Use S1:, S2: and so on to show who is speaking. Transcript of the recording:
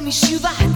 S1: ver